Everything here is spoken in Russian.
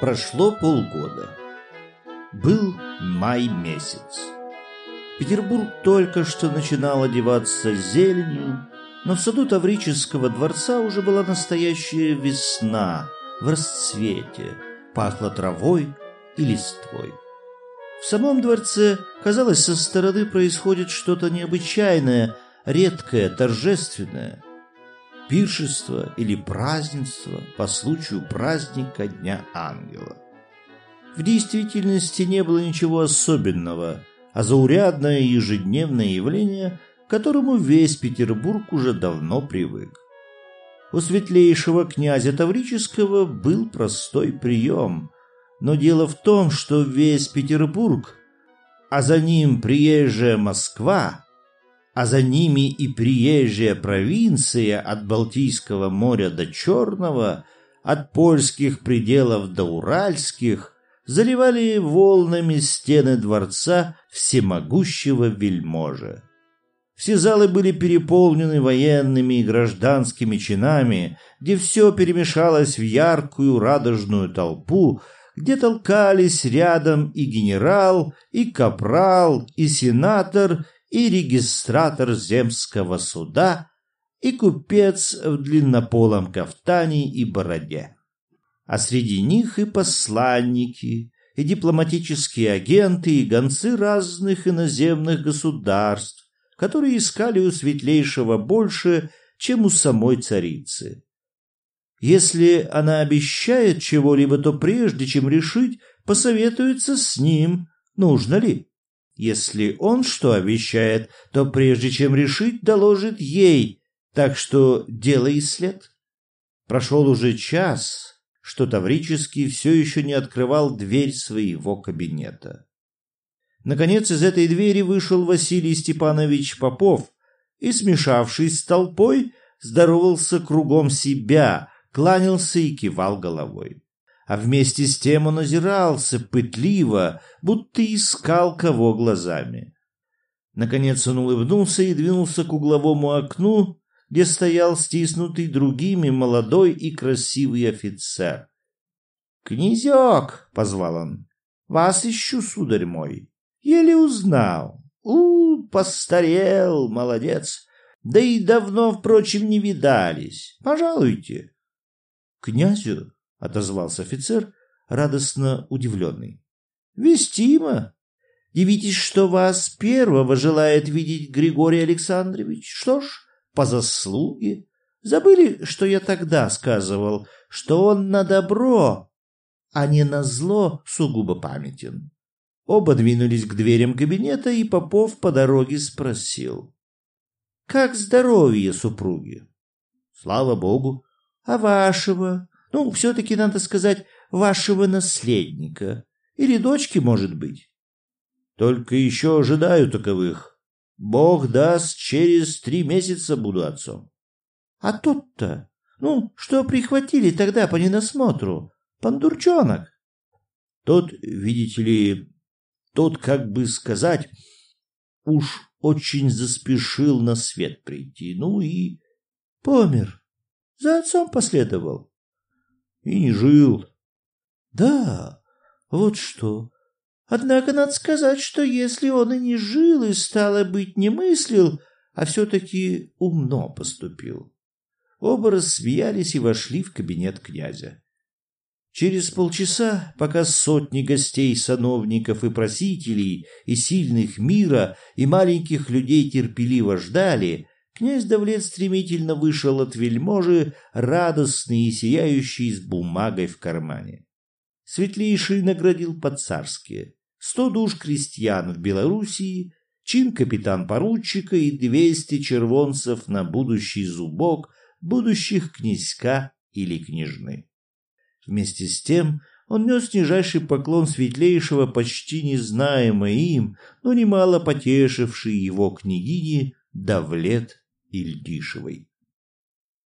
Прошло полгода. Был май месяц. Петербург только что начинал одеваться зеленью, но в саду Таврического дворца уже была настоящая весна в расцвете, пахло травой и листвой. В самом дворце, казалось, со стороны происходит что-то необычайное, редкое, торжественное. Пиршество или празднество по случаю праздника Дня Ангела. В действительности не было ничего особенного, а заурядное ежедневное явление, к которому весь Петербург уже давно привык. У светлейшего князя Таврического был простой прием, но дело в том, что весь Петербург, а за ним приезжая Москва, а за ними и приезжая провинция от Балтийского моря до Черного, от польских пределов до уральских, заливали волнами стены дворца всемогущего вельможи. Все залы были переполнены военными и гражданскими чинами, где все перемешалось в яркую радужную толпу, где толкались рядом и генерал, и капрал, и сенатор, и регистратор земского суда, и купец в длиннополом кафтане и бороде. А среди них и посланники, и дипломатические агенты, и гонцы разных иноземных государств, которые искали у светлейшего больше, чем у самой царицы. Если она обещает чего-либо, то прежде чем решить, посоветуется с ним, нужно ли. Если он что обещает, то прежде чем решить, доложит ей, так что делай след. Прошел уже час, что Таврический все еще не открывал дверь своего кабинета. Наконец из этой двери вышел Василий Степанович Попов и, смешавшись с толпой, здоровался кругом себя, кланялся и кивал головой. А вместе с тем он озирался пытливо, будто искал кого глазами. Наконец он улыбнулся и двинулся к угловому окну, где стоял стиснутый другими молодой и красивый офицер. «Князек!» — позвал он. «Вас ищу, сударь мой. Еле узнал. У, постарел, молодец. Да и давно, впрочем, не видались. Пожалуйте князю отозвался офицер радостно удивленный вестимо дивитесь что вас первого желает видеть григорий александрович. Что ж по заслуге. Забыли что я тогда сказывал что он на добро а не на зло сугубо памятен. Оба двинулись к дверям кабинета и попов по дороге спросил как здоровье супруги слава богу а вашего, ну, все-таки надо сказать, вашего наследника. Или дочки, может быть. Только еще ожидаю таковых. Бог даст, через три месяца буду отцом. А тот-то, ну, что прихватили тогда по ненасмотру? Пандурчонок. Тот, видите ли, тот, как бы сказать, уж очень заспешил на свет прийти, ну и помер. За отцом последовал. И не жил. Да, вот что. Однако надо сказать, что если он и не жил, и стало быть, не мыслил, а все-таки умно поступил. Оба рассмеялись и вошли в кабинет князя. Через полчаса, пока сотни гостей, сановников и просителей, и сильных мира, и маленьких людей терпеливо ждали, Князь Давлет стремительно вышел от вельможи, радостный и сияющий с бумагой в кармане. Светлейший наградил по-царски сто душ крестьян в Белоруссии, чин капитан-поручика и двести червонцев на будущий зубок будущих князька или княжны. Вместе с тем он нес нижайший поклон светлейшего, почти незнаемой им, но немало потешившей его княгини Давлет Ильдишевой.